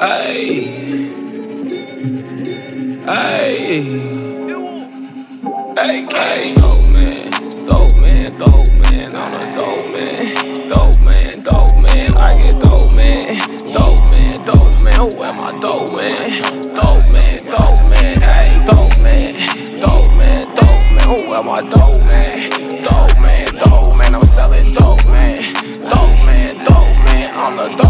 Hey. Hey. AK. Dope man. Dope man. Dope man. I'm a dope man. Dope man. Dope man. I get dope man. Dope man. Dope man. Who am I dope man? Dope man. Dope man. Hey. Dope man. Dope man. Dope man. Who am I dope man? Dope man. Dope man. I'm selling dope man. Dope man. Dope man. I'm a dope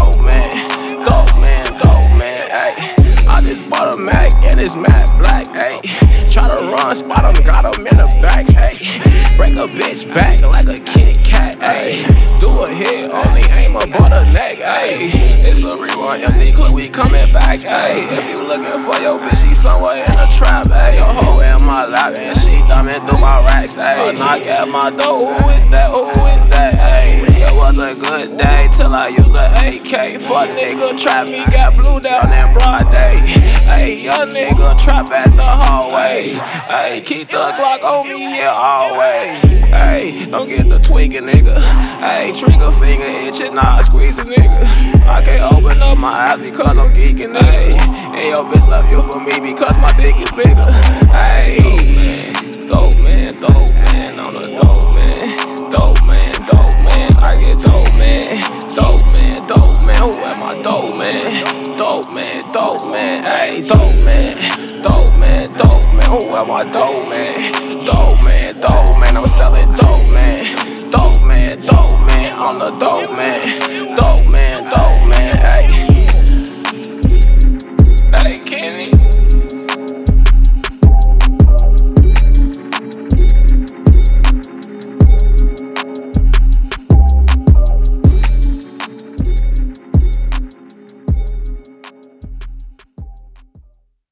Try to run, spot him, got him in the back, ayy. Break a bitch back like a Kit Kat, ayy. Do a hit, only aim above the neck, ayy. It's a rewind, young nigga, we coming back, ayy. If you looking for your bitch, she somewhere in a trap, ayy. Your hoe in my lap and she thumbing through my racks, ayy. Knock at my door, who is that, who is that, AK. Fuck nigga, trap me, got blue down in broad day. Hey, young nigga, trap at the hallways. Hey, keep the Glock on me, yeah, always. Hey, don't get the tweaking, nigga. Hey, trigger finger itching, nah, squeeze a nigga. I can't open up my eyes because I'm geeking, hey. And your bitch love you for me because my dick is bigger. Dope man, hey, dope man. Dope man, dope man, who am I dope man? Dope man, dope man, I'm selling dope man.